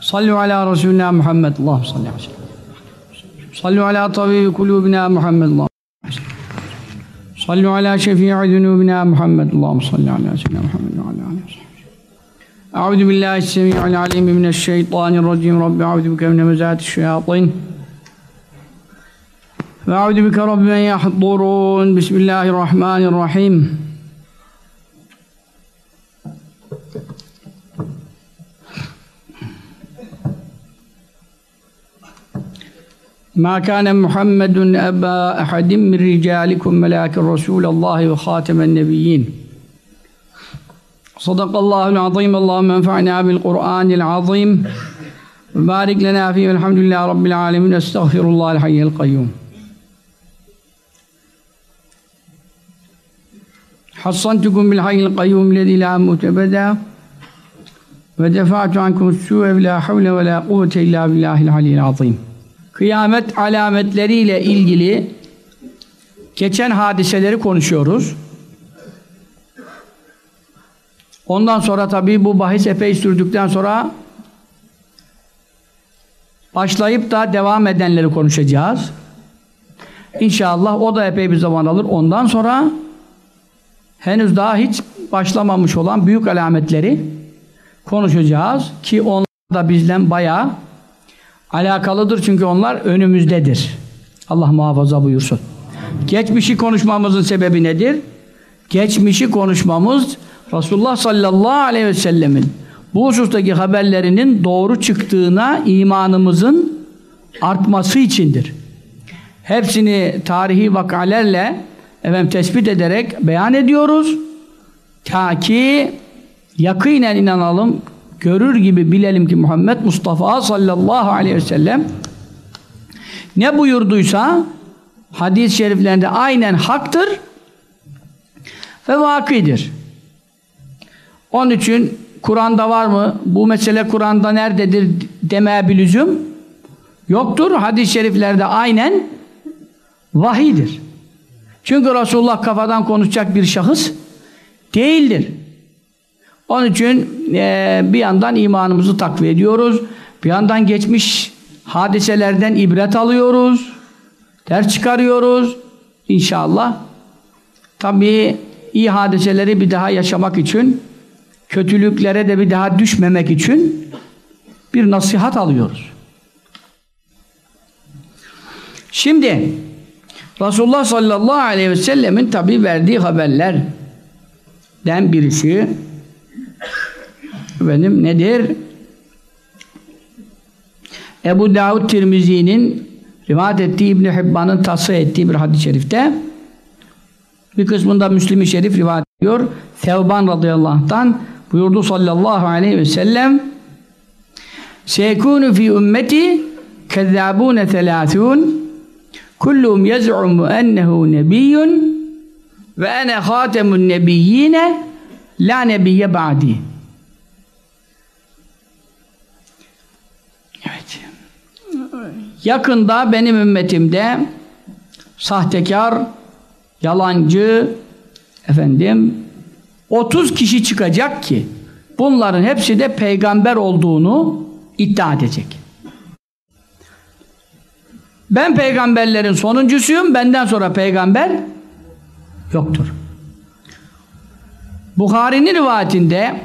Sallu ala Resulina Muhammed. Allah'ım salli aleyhi ve sellem. Sallu ala tabibi kulubina Muhammed. Allah'ım salli ala şefi'i zunubina Muhammed. Allah'ım salli ala seyyidina Muhammed. Ala aleyhi ve sellem. Euzu billahi semi'il alim mineşşeytanirracim. Rabbi euzu bike min mezati'ş-şeyatin. Ve euzu bike rabbi en yahdurun. Bismillahirrahmanirrahim. ما كان محمد أبا أحد من رجالكم ولكن رسول الله وخاتم النبيين. صدق الله العظيم. اللهم انفعنا بالقرآن العظيم. وبارك لنا فيه. والحمد لله رب العالمين. استغفر الله الحي القيوم. حصنتكم بالحي القيوم الذي لا موت أبدا. ودفعت عنكم السوء بلا حول ولا قوة إلا بالله العلي العظيم. Kıyamet alametleriyle ilgili geçen hadiseleri konuşuyoruz. Ondan sonra tabii bu bahis epey sürdükten sonra başlayıp da devam edenleri konuşacağız. İnşallah o da epey bir zaman alır. Ondan sonra henüz daha hiç başlamamış olan büyük alametleri konuşacağız ki onlar da bizden bayağı alakalıdır çünkü onlar önümüzdedir. Allah muhafaza buyursun. Geçmişi konuşmamızın sebebi nedir? Geçmişi konuşmamız Resulullah sallallahu aleyhi ve sellemin bu husustaki haberlerinin doğru çıktığına imanımızın artması içindir. Hepsini tarihi vakalerle efendim, tespit ederek beyan ediyoruz. Ta ki yakinen inanalım, görür gibi bilelim ki Muhammed Mustafa sallallahu aleyhi ve sellem ne buyurduysa hadis-i şeriflerinde aynen haktır ve vakidir. Onun için Kur'an'da var mı? Bu mesele Kur'an'da nerededir demeye bir lüzum yoktur. Hadis-i şeriflerde aynen vahidir. Çünkü Resulullah kafadan konuşacak bir şahıs değildir. Onun için e, bir yandan imanımızı takviye ediyoruz. Bir yandan geçmiş hadiselerden ibret alıyoruz. Ders çıkarıyoruz. İnşallah. Tabii iyi hadiseleri bir daha yaşamak için, kötülüklere de bir daha düşmemek için bir nasihat alıyoruz. Şimdi Resulullah sallallahu aleyhi ve sellemin tabi verdiği haberlerden birisi efendim nedir? Ebu Davud Tirmizi'nin rivayet ettiği İbn Hibban'ın tasih ettiği bir hadis-i şerifte bir kısmında Müslim-i Şerif rivayet ediyor. Sevban radıyallahu anh'tan buyurdu sallallahu aleyhi ve sellem Seyekûnü fi ümmeti kezzâbûne thelâthûn kullum yez'umu ennehu nebiyyun ve ene hâtemun nebiyyine la nebiyye ba'di Evet. Yakında benim ümmetimde sahtekar, yalancı, efendim 30 kişi çıkacak ki bunların hepsi de peygamber olduğunu iddia edecek. Ben peygamberlerin sonuncusuyum, benden sonra peygamber yoktur. Bukhari'nin rivayetinde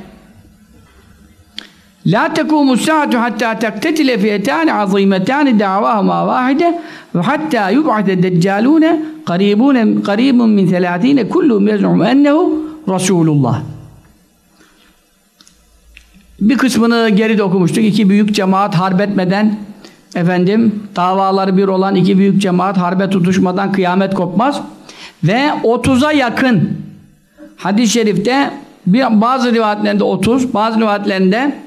La tekumu saatu hatta tektetile fiyetani azimetani davahuma vahide ve hatta yub'ate deccalune qaribune qaribun min selatine kullum yaz'um ennehu Resulullah. Bir kısmını geride okumuştuk. İki büyük cemaat harbetmeden efendim davaları bir olan iki büyük cemaat harbe tutuşmadan kıyamet kopmaz. Ve 30'a yakın hadis-i şerifte bir, bazı rivayetlerinde 30, bazı rivayetlerinde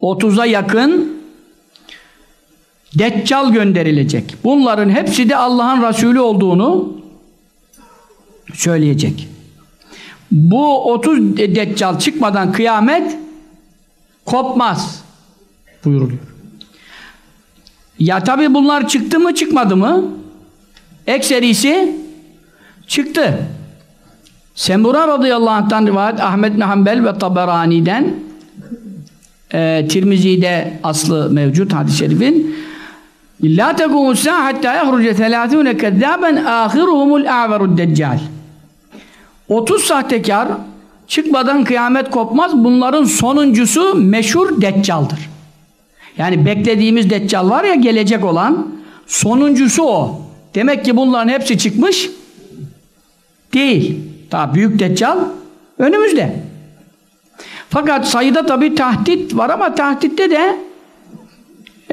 30'a yakın Deccal gönderilecek. Bunların hepsi de Allah'ın Resulü olduğunu söyleyecek. Bu 30 Deccal çıkmadan kıyamet kopmaz buyuruluyor. Ya tabi bunlar çıktı mı çıkmadı mı? Ekserisi çıktı. Semura radıyallahu anh'tan rivayet Ahmet bin ve Taberani'den e, Tirmizi'de aslı mevcut hadis-i şerifin La tekumu sa'a hatta yahruce 30 kezzaben ahiruhumul a'verud deccal 30 sahtekar çıkmadan kıyamet kopmaz. Bunların sonuncusu meşhur Deccal'dır. Yani beklediğimiz Deccal var ya gelecek olan sonuncusu o. Demek ki bunların hepsi çıkmış değil. Daha büyük Deccal önümüzde. Fakat sayıda tabi tahdit var ama tahditte de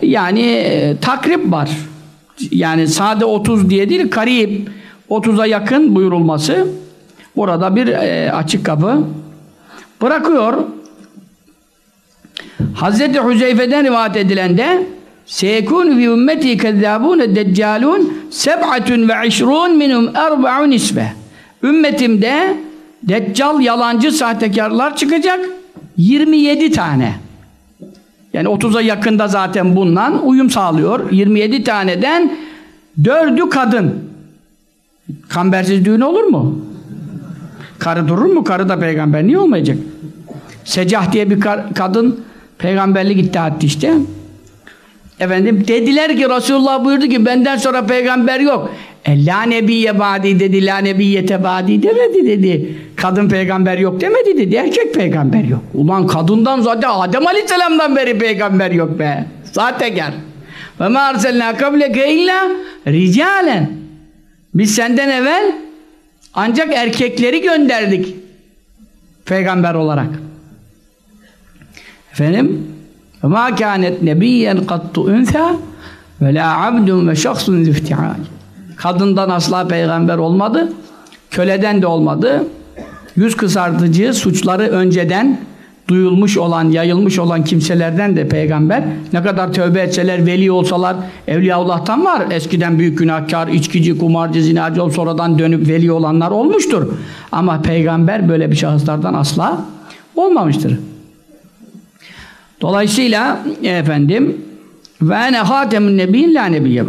yani e, takrip var. Yani sade 30 diye değil, karib 30'a yakın buyurulması. Burada bir e, açık kapı bırakıyor. Hazreti Hüzeyfe'den rivayet edilende Seyekûn fi ümmeti kezzâbûne deccalûn seb'atun ve işrûn minhum erba'un isbe Ümmetimde deccal yalancı sahtekarlar çıkacak 27 tane. Yani 30'a yakında zaten bundan uyum sağlıyor. 27 taneden dördü kadın. Kambersiz düğün olur mu? Karı durur mu? Karı da peygamber niye olmayacak? Secah diye bir kadın peygamberlik iddia etti işte. Efendim dediler ki Resulullah buyurdu ki benden sonra peygamber yok. E la nebiye badi dedi, la nebiyete badi demedi dedi. Kadın peygamber yok demedi dedi, erkek peygamber yok. Ulan kadından zaten Adem Aleyhisselam'dan beri peygamber yok be. Sahtekar. Ve ma arselna kableke illa ricalen. Biz senden evvel ancak erkekleri gönderdik peygamber olarak. Efendim ma kânet nebiyyen kattu ünsâ ve la abdun ve şahsun zifti'al. Kadından asla peygamber olmadı. Köleden de olmadı. Yüz kısartıcı suçları önceden duyulmuş olan, yayılmış olan kimselerden de peygamber ne kadar tövbe etseler, veli olsalar Evliyaullah'tan var. Eskiden büyük günahkar, içkici, kumarcı, zinacı sonradan dönüp veli olanlar olmuştur. Ama peygamber böyle bir şahıslardan asla olmamıştır. Dolayısıyla efendim ve ne hatemun nebiyin la nebiyye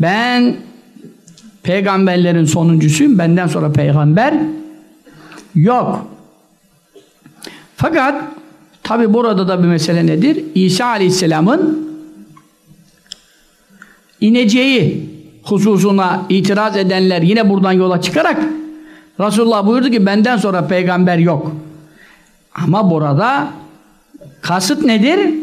Ben peygamberlerin sonuncusuyum. Benden sonra peygamber yok. Fakat tabi burada da bir mesele nedir? İsa Aleyhisselam'ın ineceği hususuna itiraz edenler yine buradan yola çıkarak Resulullah buyurdu ki benden sonra peygamber yok. Ama burada kasıt nedir?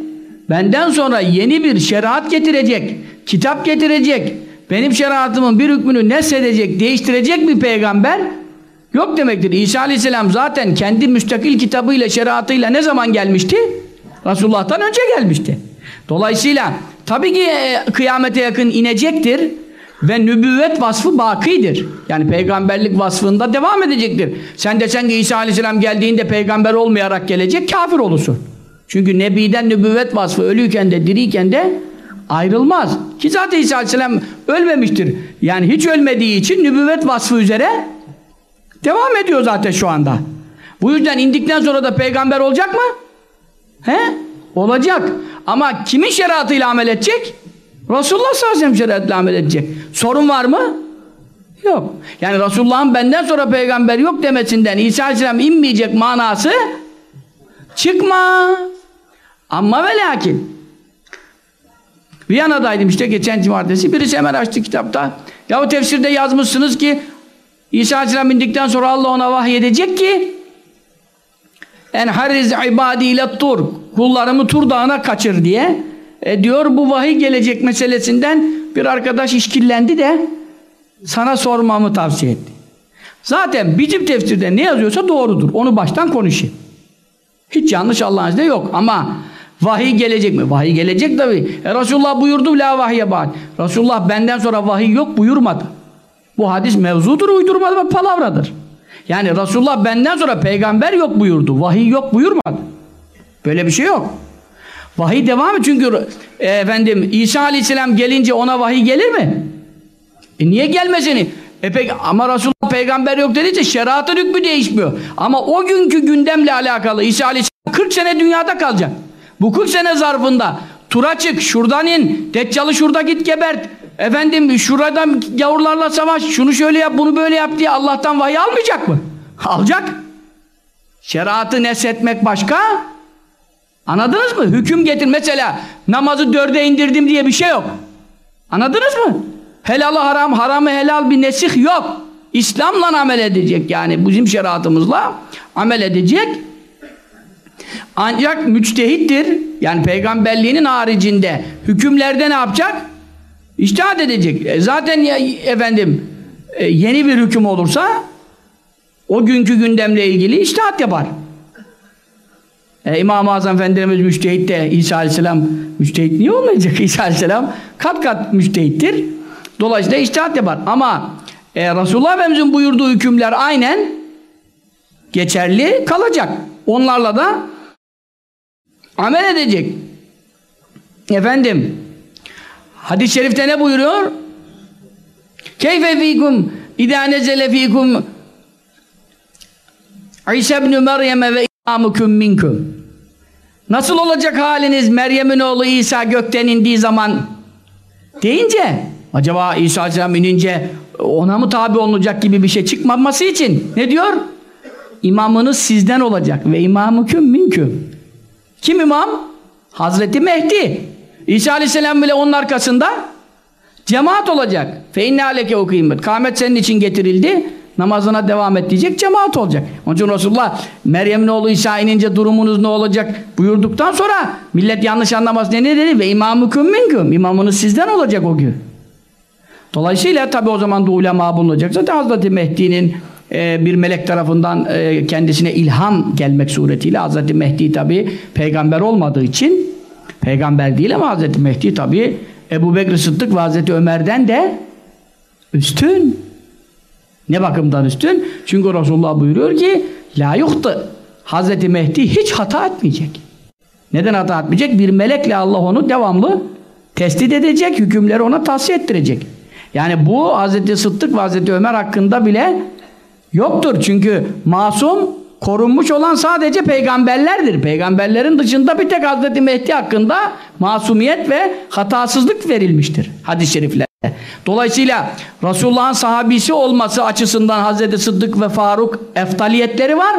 Benden sonra yeni bir şeriat getirecek, kitap getirecek, benim şeriatımın bir hükmünü nesedecek, değiştirecek bir peygamber yok demektir. İsa Aleyhisselam zaten kendi müstakil kitabıyla, şeriatıyla ne zaman gelmişti? Resulullah'tan önce gelmişti. Dolayısıyla tabii ki e, kıyamete yakın inecektir ve nübüvvet vasfı bakidir. Yani peygamberlik vasfında devam edecektir. Sen desen ki İsa Aleyhisselam geldiğinde peygamber olmayarak gelecek, kafir olursun. Çünkü nebiden nübüvvet vasfı ölüyken de diriyken de ayrılmaz. Ki zaten İsa Aleyhisselam ölmemiştir. Yani hiç ölmediği için nübüvvet vasfı üzere devam ediyor zaten şu anda. Bu yüzden indikten sonra da peygamber olacak mı? He? Olacak. Ama kimin şeriatıyla amel edecek? Resulullah sallallahu aleyhi ve sellem şeriatıyla amel edecek. Sorun var mı? Yok. Yani Resulullah'ın benden sonra peygamber yok demesinden İsa aleyhisselam inmeyecek manası çıkma. Ama ve lakin Viyana'daydım işte geçen cumartesi. Birisi hemen açtı kitapta. Ya o tefsirde yazmışsınız ki İsa Aleyhisselam indikten sonra Allah ona vahyedecek ki en hariz ibadi ile tur kullarımı tur dağına kaçır diye e diyor bu vahiy gelecek meselesinden bir arkadaş işkillendi de sana sormamı tavsiye etti. Zaten bizim tefsirde ne yazıyorsa doğrudur. Onu baştan konuşayım. Hiç yanlış Allah'ın izniyle yok ama Vahiy gelecek mi? Vahiy gelecek tabi. E Resulullah buyurdu la vahye ba'd. Resulullah benden sonra vahiy yok buyurmadı. Bu hadis mevzudur, uydurmadı ve palavradır. Yani Resulullah benden sonra peygamber yok buyurdu. Vahiy yok buyurmadı. Böyle bir şey yok. Vahiy devam mı? Çünkü e, efendim İsa Aleyhisselam gelince ona vahiy gelir mi? E niye gelmesini? E peki ama Resulullah peygamber yok dediyse şeriatın hükmü değişmiyor. Ama o günkü gündemle alakalı İsa Aleyhisselam 40 sene dünyada kalacak. Bu 40 sene zarfında tura çık, şuradan in, Deccal'ı şurada git gebert. Efendim şuradan gavurlarla savaş, şunu şöyle yap, bunu böyle yap diye Allah'tan vahiy almayacak mı? Alacak. Şeriatı neshetmek başka. Anladınız mı? Hüküm getir. Mesela namazı dörde indirdim diye bir şey yok. Anladınız mı? Helalı haram, haramı helal bir nesih yok. İslam'la amel edecek yani bizim şeriatımızla amel edecek. Ancak müçtehittir. Yani peygamberliğinin haricinde hükümlerde ne yapacak? İçtihat edecek. E zaten ya, efendim e, yeni bir hüküm olursa o günkü gündemle ilgili içtihat yapar. E, İmam-ı Azam Efendimiz müçtehit de İsa Aleyhisselam müçtehit niye olmayacak İsa Aleyhisselam? Kat kat müçtehittir. Dolayısıyla içtihat yapar. Ama e, Resulullah Efendimiz'in buyurduğu hükümler aynen geçerli kalacak. Onlarla da amel edecek. Efendim hadis-i şerifte ne buyuruyor? Keyfe fikum idâ nezele fikum İsa ibn Meryem'e ve imamukum minkum. Nasıl olacak haliniz Meryem'in oğlu İsa gökten indiği zaman deyince acaba İsa Aleyhisselam inince ona mı tabi olunacak gibi bir şey çıkmaması için ne diyor? İmamınız sizden olacak ve imamukum minküm. Kim imam? Hazreti Mehdi. İsa Aleyhisselam bile onun arkasında cemaat olacak. Fe inne aleke okuyayım. Kâhmet senin için getirildi namazına devam et diyecek cemaat olacak. Onun için Resulullah Meryem'in oğlu İsa inince durumunuz ne olacak buyurduktan sonra millet yanlış anlamaz ne dedi? Ve imamüküm minküm. İmamınız sizden olacak o gün. Dolayısıyla tabi o zaman da ulema bulunacak. Zaten Hazreti Mehdi'nin e, bir melek tarafından e, kendisine ilham gelmek suretiyle Hazreti Mehdi tabi peygamber olmadığı için peygamber değil ama Hazreti Mehdi tabi Ebu Bekir Sıddık ve Hazreti Ömer'den de üstün. Ne bakımdan üstün? Çünkü Resulullah buyuruyor ki la yuktu. Hazreti Mehdi hiç hata etmeyecek. Neden hata etmeyecek? Bir melekle Allah onu devamlı testit edecek, hükümleri ona tavsiye ettirecek. Yani bu Hazreti Sıddık ve Hazreti Ömer hakkında bile yoktur. Çünkü masum korunmuş olan sadece peygamberlerdir. Peygamberlerin dışında bir tek Hazreti Mehdi hakkında masumiyet ve hatasızlık verilmiştir hadis-i şeriflerde. Dolayısıyla Resulullah'ın sahabisi olması açısından Hazreti Sıddık ve Faruk eftaliyetleri var.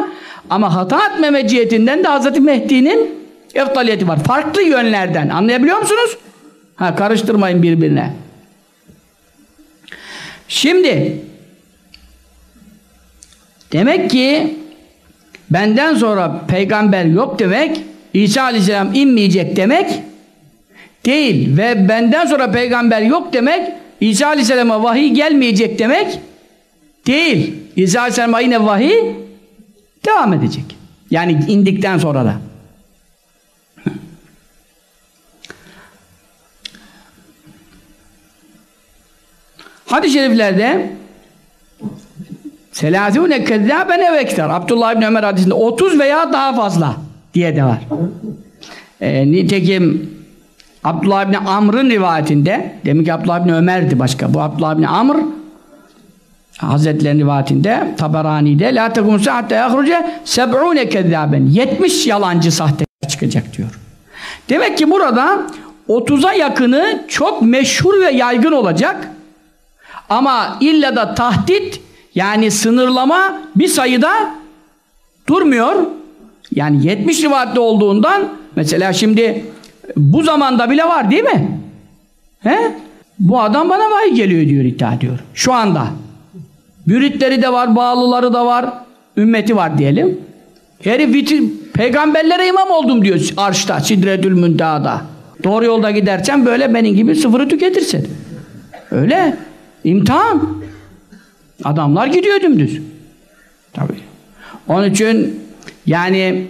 Ama hata etmeme cihetinden de Hazreti Mehdi'nin eftaliyeti var. Farklı yönlerden. Anlayabiliyor musunuz? Ha, karıştırmayın birbirine. Şimdi demek ki benden sonra peygamber yok demek İsa Aleyhisselam inmeyecek demek değil ve benden sonra peygamber yok demek İsa Aleyhisselam'a vahiy gelmeyecek demek değil. İsa Aleyhisselam'a yine vahiy devam edecek. Yani indikten sonra da. Hadis-i şeriflerde Selâzûne kezzâben ev ekter. Abdullah İbni Ömer hadisinde 30 veya daha fazla diye de var. E, nitekim Abdullah İbni Amr'ın rivayetinde demek ki Abdullah İbni Ömer'di başka. Bu Abdullah İbni Amr Hazretlerinin rivayetinde Taberani'de La tekum saatte yahruce seb'une kezzâben 70 yalancı sahte çıkacak diyor. Demek ki burada 30'a yakını çok meşhur ve yaygın olacak. Ama illa da tahdit yani sınırlama bir sayıda durmuyor. Yani 70 rivayette olduğundan mesela şimdi bu zamanda bile var değil mi? He? Bu adam bana vahiy geliyor diyor iddia ediyor. Şu anda. Müritleri de var, bağlıları da var, ümmeti var diyelim. Herif bitir, peygamberlere imam oldum diyor arşta, Sidretül Münteha'da. Doğru yolda gidersen böyle benim gibi sıfırı tüketirsin. Öyle. İmtihan. Adamlar gidiyor dümdüz. Tabii. Onun için yani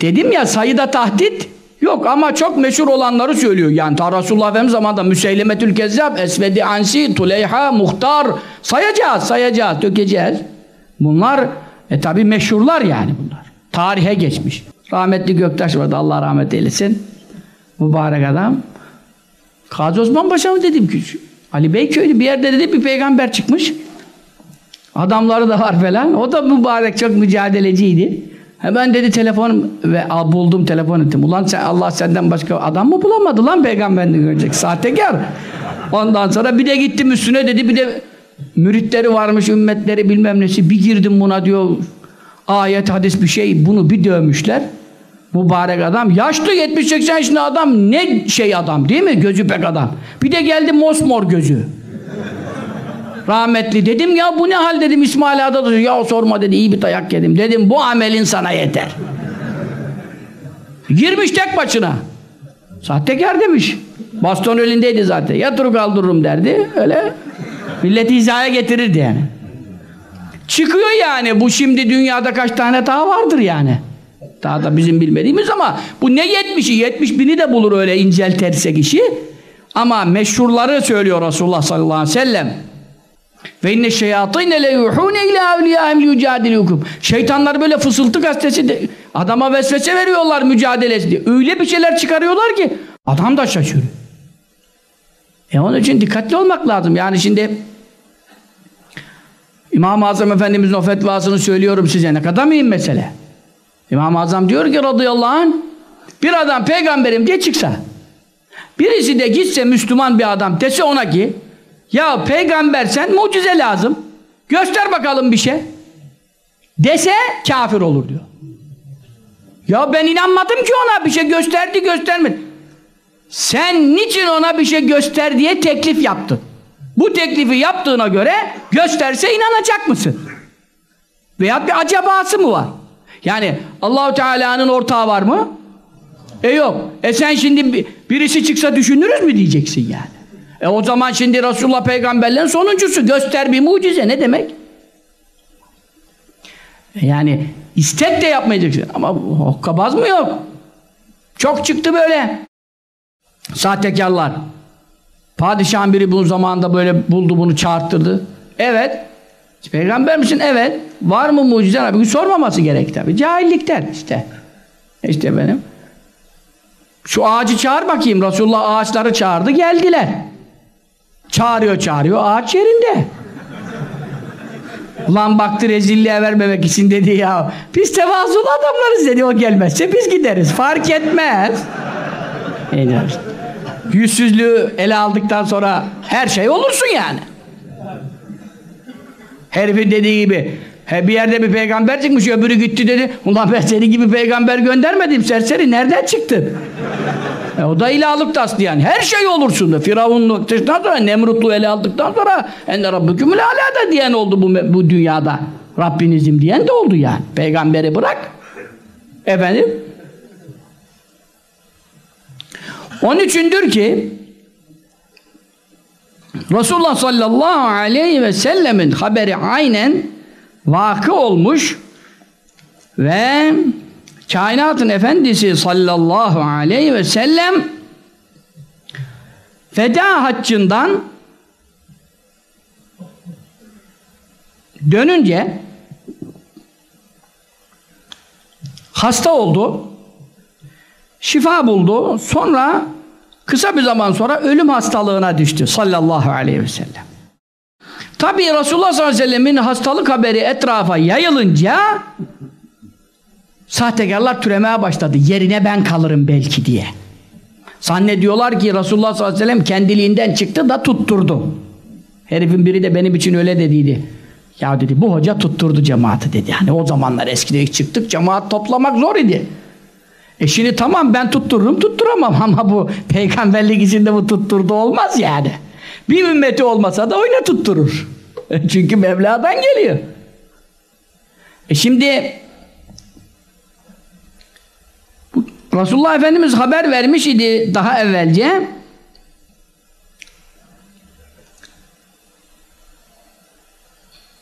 dedim ya sayıda tahdit yok ama çok meşhur olanları söylüyor. Yani ta Resulullah Efendimiz zamanında Müseylemetül Kezzab, Esvedi Ansi, Tuleyha, Muhtar sayacağız, sayacağız, dökeceğiz. Bunlar e tabi meşhurlar yani bunlar. Tarihe geçmiş. Rahmetli Göktaş vardı Allah rahmet eylesin. Mübarek adam. Gazi Osman Paşa mı dedim ki? Ali Beyköy'lü bir yerde dedi bir peygamber çıkmış. Adamları da var falan. O da mübarek çok mücadeleciydi. Hemen dedi telefon ve al, buldum telefon ettim. Ulan sen, Allah senden başka adam mı bulamadı lan peygamberini görecek sahtekar. Ondan sonra bir de gittim üstüne dedi bir de müritleri varmış ümmetleri bilmem nesi bir girdim buna diyor ayet hadis bir şey bunu bir dövmüşler. Mübarek adam. Yaşlı 70-80 yaşında adam ne şey adam değil mi? Gözü pek adam. Bir de geldi mosmor gözü. Rahmetli dedim ya bu ne hal dedim İsmail Ağa'da da ya sorma dedi iyi bir dayak yedim. Dedim bu amelin sana yeter. Girmiş tek başına. Sahtekar demiş. Baston elindeydi zaten. Yatırı kaldırırım derdi. Öyle milleti hizaya getirirdi yani. Çıkıyor yani. Bu şimdi dünyada kaç tane daha vardır yani. Daha da bizim bilmediğimiz ama bu ne yetmişi? Yetmiş bini de bulur öyle incel terse kişi. Ama meşhurları söylüyor Resulullah sallallahu aleyhi ve sellem. Ve inne şeyatîne le yuhûne ilâ evliyâhim liyucâdilûkum. Şeytanlar böyle fısıltı gazetesi de, adama vesvese veriyorlar mücadelesi diye. Öyle bir şeyler çıkarıyorlar ki adam da şaşırıyor. E onun için dikkatli olmak lazım. Yani şimdi İmam-ı Azam Efendimizin o fetvasını söylüyorum size. Ne kadar mühim mesele. İmam-ı Azam diyor ki radıyallahu anh bir adam peygamberim diye çıksa birisi de gitse Müslüman bir adam dese ona ki ya peygamber sen mucize lazım göster bakalım bir şey dese kafir olur diyor. Ya ben inanmadım ki ona bir şey gösterdi göstermedi. Sen niçin ona bir şey göster diye teklif yaptın? Bu teklifi yaptığına göre gösterse inanacak mısın? Veya bir acabası mı var? Yani Allahu Teala'nın ortağı var mı? E yok. E sen şimdi birisi çıksa düşünürüz mü diyeceksin yani. E o zaman şimdi Resulullah peygamberlerin sonuncusu göster bir mucize ne demek? E yani istek de yapmayacaksın ama hokkabaz mı yok? Çok çıktı böyle. Sahtekarlar. Padişahın biri bunun zamanında böyle buldu bunu çağırttırdı. Evet. Peygamber misin? Evet. Var mı mucize? Abi sormaması gerek tabii. Cahillikten işte. İşte benim. Şu ağacı çağır bakayım. Resulullah ağaçları çağırdı geldiler. Çağırıyor çağırıyor ağaç yerinde. Ulan baktı rezilliğe vermemek için dedi ya. Biz tevazulu adamlarız dedi o gelmezse biz gideriz. Fark etmez. Yüzsüzlüğü ele aldıktan sonra her şey olursun yani. Herifin dediği gibi he bir yerde bir peygamber çıkmış öbürü gitti dedi ulan ben seni gibi peygamber göndermedim serseri nereden çıktın? e, o da ilahlık taslayan her şey olursun da. Firavunluk sonra Nemrutlu ele aldıktan sonra enne rabbükümül alâ da diyen oldu bu, bu dünyada. Rabbinizim diyen de oldu yani. Peygamberi bırak. Efendim? Onun içindir ki Resulullah sallallahu aleyhi ve sellemin haberi aynen vakı olmuş ve kainatın efendisi sallallahu aleyhi ve sellem feda haccından dönünce hasta oldu şifa buldu sonra Kısa bir zaman sonra ölüm hastalığına düştü sallallahu aleyhi ve sellem. Tabi Resulullah sallallahu aleyhi ve sellemin hastalık haberi etrafa yayılınca sahtekarlar türemeye başladı. Yerine ben kalırım belki diye. Zannediyorlar ki Resulullah sallallahu aleyhi ve sellem kendiliğinden çıktı da tutturdu. Herifin biri de benim için öyle dediydi. Ya dedi bu hoca tutturdu cemaati dedi. Hani o zamanlar eskide ilk çıktık cemaat toplamak zor idi. E şimdi tamam ben tuttururum tutturamam ama bu peygamberlik içinde bu tutturdu olmaz yani. Bir ümmeti olmasa da oyna tutturur. Çünkü Mevla'dan geliyor. E şimdi Resulullah Efendimiz haber vermiş idi daha evvelce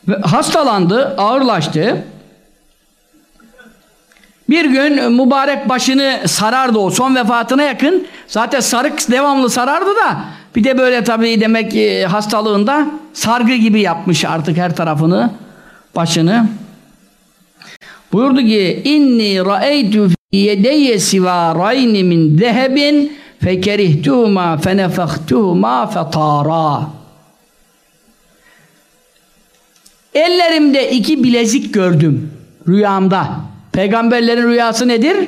ve hastalandı, ağırlaştı. Bir gün mübarek başını sarardı o son vefatına yakın. Zaten sarık devamlı sarardı da bir de böyle tabii demek ki e, hastalığında sargı gibi yapmış artık her tarafını, başını. Buyurdu ki inni ra'eytu fi yedeyye siva rayni min zehebin fekerihtuhuma fenefahtuhuma fetara. Ellerimde iki bilezik gördüm rüyamda. Peygamberlerin rüyası nedir?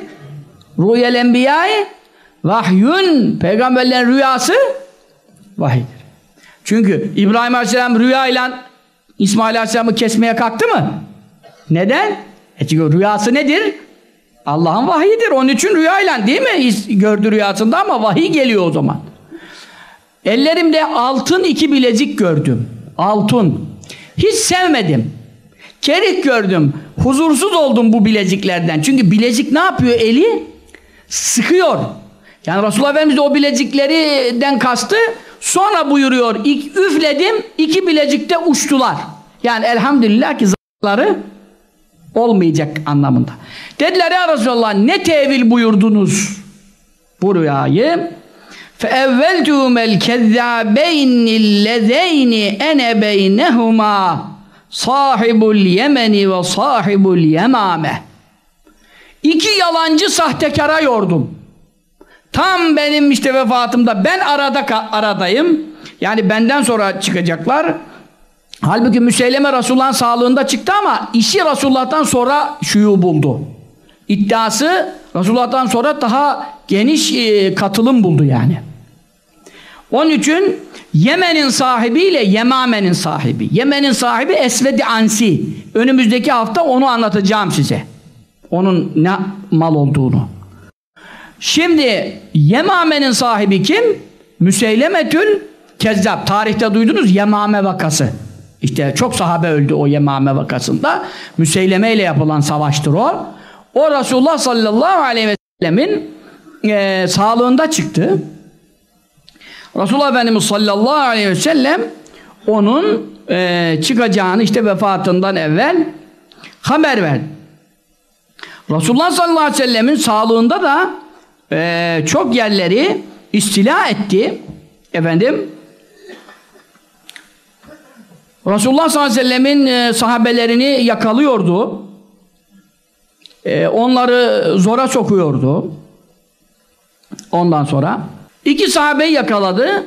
Rüyel enbiyai vahyun. Peygamberlerin rüyası vahiydir. Çünkü İbrahim Aleyhisselam rüyayla İsmail Aleyhisselam'ı kesmeye kalktı mı? Neden? E çünkü rüyası nedir? Allah'ın vahiyidir. Onun için rüyayla değil mi? Gördü rüyasında ama vahiy geliyor o zaman. Ellerimde altın iki bilezik gördüm. Altın. Hiç sevmedim. Kerik gördüm. Huzursuz oldum bu bileziklerden. Çünkü bilezik ne yapıyor eli? Sıkıyor. Yani Resulullah Efendimiz de o bileziklerden kastı. Sonra buyuruyor. İlk üfledim. iki bilezikte uçtular. Yani elhamdülillah ki zararları olmayacak anlamında. Dediler ya Resulallah ne tevil buyurdunuz bu rüyayı? فَاَوَّلْتُهُمَ الْكَذَّابَيْنِ الَّذَيْنِ اَنَ بَيْنَهُمَا صَاحِبُ الْيَمَنِ وَصَاحِبُ الْيَمَامَ İki yalancı sahtekara yordum. Tam benim işte vefatımda ben arada aradayım. Yani benden sonra çıkacaklar. Halbuki Müseyleme Resulullah'ın sağlığında çıktı ama işi Resulullah'tan sonra şuyu buldu. İddiası Resulullah'tan sonra daha geniş e, katılım buldu yani. Onun için Yemen'in sahibiyle Yemame'nin sahibi. Yemen'in sahibi Esved-i Ansi. Önümüzdeki hafta onu anlatacağım size. Onun ne mal olduğunu. Şimdi Yemame'nin sahibi kim? Müseylemetül Kezzab. Tarihte duydunuz Yemame vakası. İşte çok sahabe öldü o Yemame vakasında. Müseyleme ile yapılan savaştır o. O Resulullah sallallahu aleyhi ve sellemin e, sağlığında çıktı. Resulullah Efendimiz sallallahu aleyhi ve sellem onun e, çıkacağını işte vefatından evvel haber verdi. Resulullah sallallahu aleyhi ve sellemin sağlığında da e, çok yerleri istila etti. Efendim Resulullah sallallahu aleyhi ve sellemin e, sahabelerini yakalıyordu. E, onları zora sokuyordu. Ondan sonra iki sahabeyi yakaladı.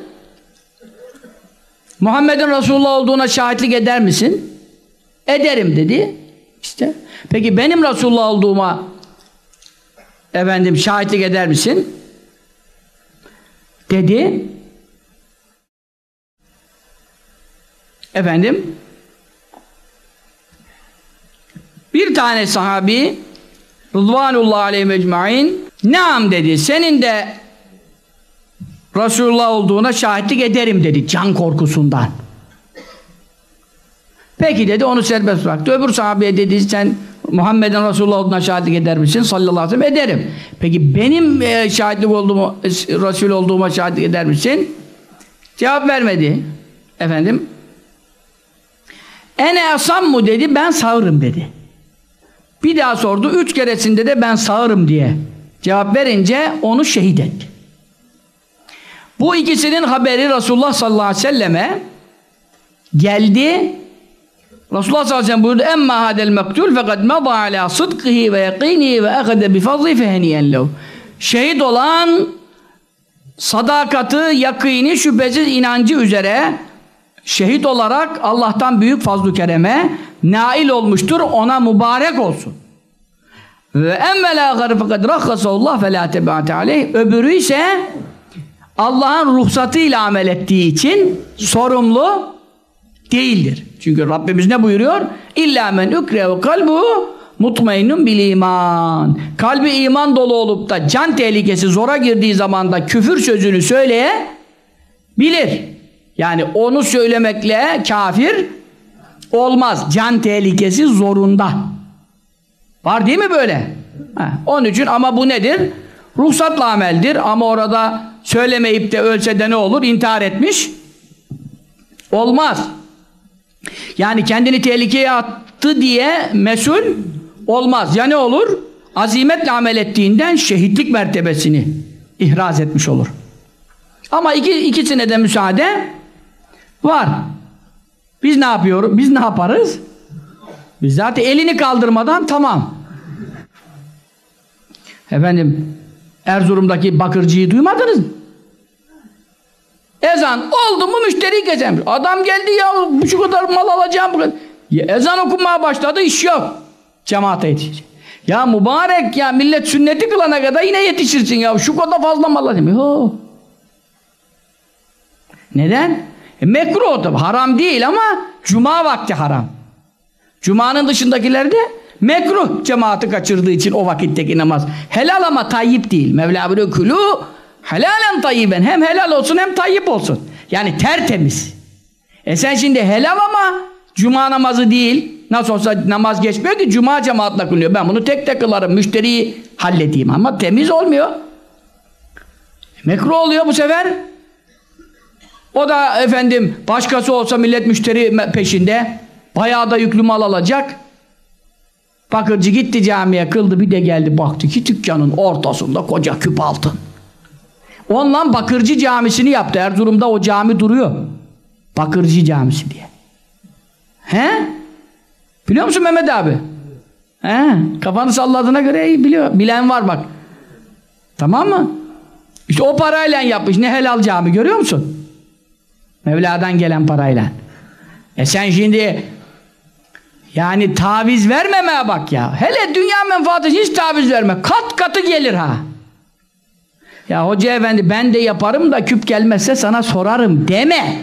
Muhammed'in Resulullah olduğuna şahitlik eder misin? Ederim dedi. İşte. Peki benim Resulullah olduğuma efendim şahitlik eder misin? Dedi. Efendim bir tane sahabi Rıdvanullah aleyhi mecmain Naam dedi. Senin de Resulullah olduğuna şahitlik ederim dedi. Can korkusundan. Peki dedi onu serbest bıraktı. Öbür sahabeye dedi sen Muhammed'in Resulullah olduğuna şahitlik eder misin? Sallallahu aleyhi ve sellem ederim. Peki benim e, şahitlik olduğumu, e, Resul olduğuma şahitlik eder misin? Cevap vermedi. Efendim Ene asam mı dedi ben sağırım dedi. Bir daha sordu. Üç keresinde de ben sağırım diye cevap verince onu şehit etti. Bu ikisinin haberi Resulullah sallallahu aleyhi ve selleme geldi. Resulullah sallallahu aleyhi ve sellem buyurdu emma hadel mektul fekad mada ala sıdkıhi ve yakinihi ve ehade bifazli feheniyen lehu. Şehit olan sadakatı, yakini, şüphesiz inancı üzere şehit olarak Allah'tan büyük fazl-ı kereme nail olmuştur. Ona mübarek olsun. Ve emmel âgâri fekad rahhasallah fe lâ tebaate aleyh. Öbürü ise Allah'ın ruhsatıyla amel ettiği için sorumlu değildir. Çünkü Rabbimiz ne buyuruyor? İlla men ukrehu kalbuhu mutmainnun bil iman. Kalbi iman dolu olup da can tehlikesi zora girdiği zaman da küfür sözünü söyleye bilir. Yani onu söylemekle kafir olmaz. Can tehlikesi zorunda. Var değil mi böyle? Ha, onun için ama bu nedir? Ruhsatla ameldir ama orada söylemeyip de ölse de ne olur? İntihar etmiş. Olmaz. Yani kendini tehlikeye attı diye mesul olmaz. Ya ne olur? Azimetle amel ettiğinden şehitlik mertebesini ihraz etmiş olur. Ama iki, ikisine de müsaade var. Biz ne yapıyoruz? Biz ne yaparız? Biz zaten elini kaldırmadan tamam. Efendim Erzurum'daki bakırcıyı duymadınız mı? Ezan oldu mu müşteri kesemiş. Adam geldi ya şu kadar mal alacağım. Ya, ezan okunmaya başladı iş yok. Cemaate yetişecek. Ya mübarek ya millet sünneti kılana kadar yine yetişirsin ya. Şu kadar fazla mal. Yok. Neden? E, mekruh tabi. Haram değil ama cuma vakti haram. Cuma'nın dışındakilerde mekruh cemaati kaçırdığı için o vakitteki namaz. Helal ama tayyip değil. Mevla buyuruyor helalen tayyiben. Hem helal olsun hem tayyip olsun. Yani tertemiz. E sen şimdi helal ama cuma namazı değil. Nasıl olsa namaz geçmiyor ki cuma cemaatla kılıyor. Ben bunu tek tek kılarım. Müşteriyi halledeyim ama temiz olmuyor. Mekruh oluyor bu sefer. O da efendim başkası olsa millet müşteri peşinde bayağı da yüklü mal alacak. Bakırcı gitti camiye kıldı bir de geldi baktı ki dükkanın ortasında koca küp altın. Ondan Bakırcı camisini yaptı. Erzurum'da o cami duruyor. Bakırcı camisi diye. He? Biliyor musun Mehmet abi? He? Kafanı salladığına göre iyi biliyor. Bilen var bak. Tamam mı? İşte o parayla yapmış. Ne helal cami görüyor musun? Mevla'dan gelen parayla. E sen şimdi yani taviz vermemeye bak ya. Hele dünya menfaati hiç taviz verme. Kat katı gelir ha. Ya hoca efendi ben de yaparım da küp gelmezse sana sorarım deme.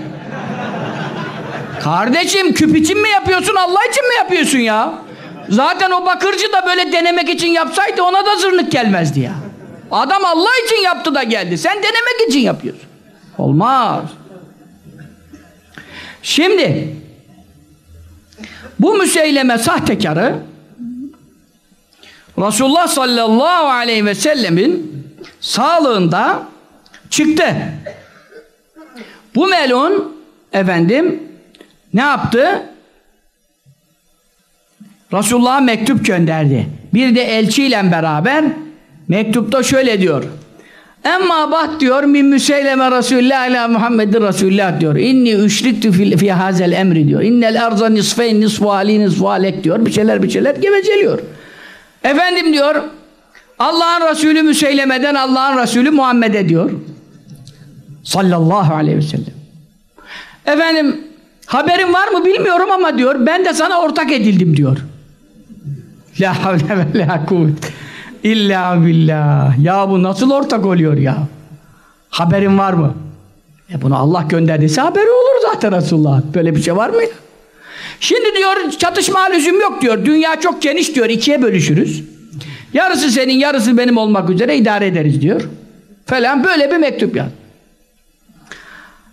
Kardeşim küp için mi yapıyorsun Allah için mi yapıyorsun ya? Zaten o bakırcı da böyle denemek için yapsaydı ona da zırnık gelmezdi ya. Adam Allah için yaptı da geldi. Sen denemek için yapıyorsun. Olmaz. Şimdi bu müseyleme sahtekarı Resulullah sallallahu aleyhi ve sellemin sağlığında çıktı. Bu melun efendim ne yaptı? Resulullah'a mektup gönderdi. Bir de elçiyle beraber mektupta şöyle diyor. Emma bah diyor min müseyleme Resulullah ila Muhammedin Resulullah diyor. İnni üşriktü fi hazel emri diyor. İnnel arza nisfeyn nisfu ali nisfu alek diyor. Bir şeyler bir şeyler geveceliyor. Efendim diyor Allah'ın Resulü Müseyleme'den Allah'ın Resulü Muhammed'e diyor. Sallallahu aleyhi ve sellem. Efendim haberin var mı bilmiyorum ama diyor ben de sana ortak edildim diyor. La havle ve la kuvvet illa billah. Ya bu nasıl ortak oluyor ya? Haberin var mı? E bunu Allah gönderdiyse haberi olur zaten Resulullah. Böyle bir şey var mı? Şimdi diyor çatışma lüzum yok diyor. Dünya çok geniş diyor. ikiye bölüşürüz. Yarısı senin yarısı benim olmak üzere idare ederiz diyor. Falan böyle bir mektup yaz.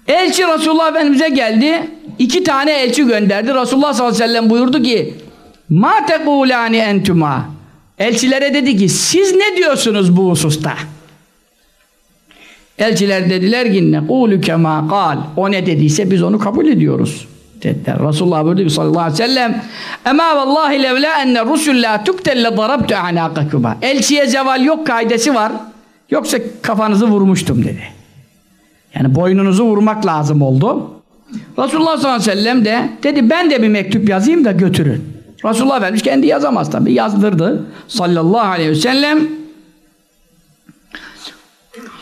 Elçi Resulullah Efendimiz'e geldi. iki tane elçi gönderdi. Resulullah sallallahu aleyhi ve sellem buyurdu ki Ma tekulani entuma Elçilere dedi ki siz ne diyorsunuz bu hususta? Elçiler dediler ki ne kulu kema kal. O ne dediyse biz onu kabul ediyoruz. Dediler. Resulullah buyurdu ki sallallahu aleyhi ve sellem Ema vallahi levla enne rusul la tuktelle darabtu anaqakuma. Elçiye zeval yok kaidesi var. Yoksa kafanızı vurmuştum dedi. Yani boynunuzu vurmak lazım oldu. Resulullah sallallahu aleyhi ve sellem de dedi ben de bir mektup yazayım da götürün. Resulullah Efendimiz kendi yazamaz tabi. Yazdırdı. Sallallahu aleyhi ve sellem.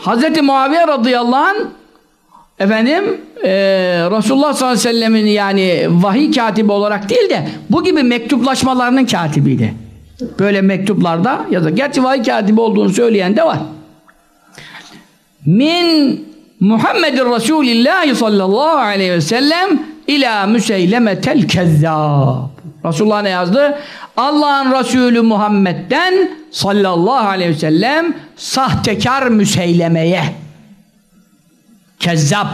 Hazreti Muaviye radıyallahu anh efendim e, Resulullah sallallahu aleyhi ve sellemin yani vahiy katibi olarak değil de bu gibi mektuplaşmalarının katibiydi. Böyle mektuplarda yazar. Gerçi vahiy katibi olduğunu söyleyen de var. Min Muhammedin Resulillah sallallahu aleyhi ve sellem ila müseylemetel kezzab. Resulullah ne yazdı? Allah'ın Resulü Muhammed'den sallallahu aleyhi ve sellem sahtekar müseylemeye. Kezzap.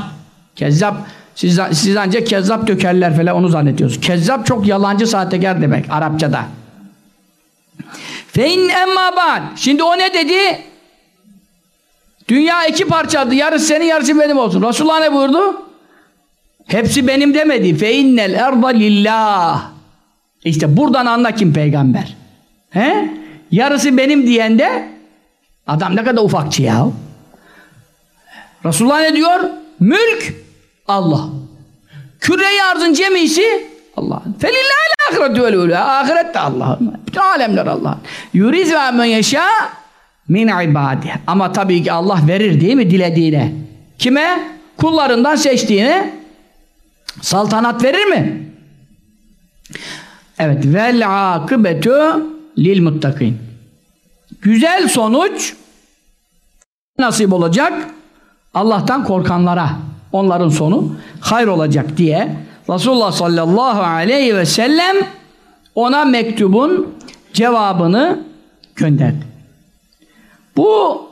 Kezzap. Siz, siz ancak kezzap dökerler falan onu zannediyorsunuz. Kezzap çok yalancı sahtekar demek Arapçada. Fe in emma ba'd. Şimdi o ne dedi? Dünya iki parçadı. Yarısı senin yarısı benim olsun. Resulullah ne buyurdu? Hepsi benim demedi. Fe innel erda lillah. İşte buradan anla kim peygamber. He? Yarısı benim diyen de adam ne kadar ufakçı ya. Resulullah ne diyor? Mülk Allah. Küre-i arzın cemisi Allah. Felillahil ahiretü vel ula. Ahiret de Allah'ın. Bütün alemler Allah'ın. Yuriz ve men yeşâ min ibadih. Ama tabii ki Allah verir değil mi dilediğine? Kime? kullarından seçtiğine saltanat verir mi? Evet. Vel akıbetu lil muttakin. Güzel sonuç nasip olacak? Allah'tan korkanlara onların sonu hayır olacak diye Resulullah sallallahu aleyhi ve sellem ona mektubun cevabını gönderdi. Bu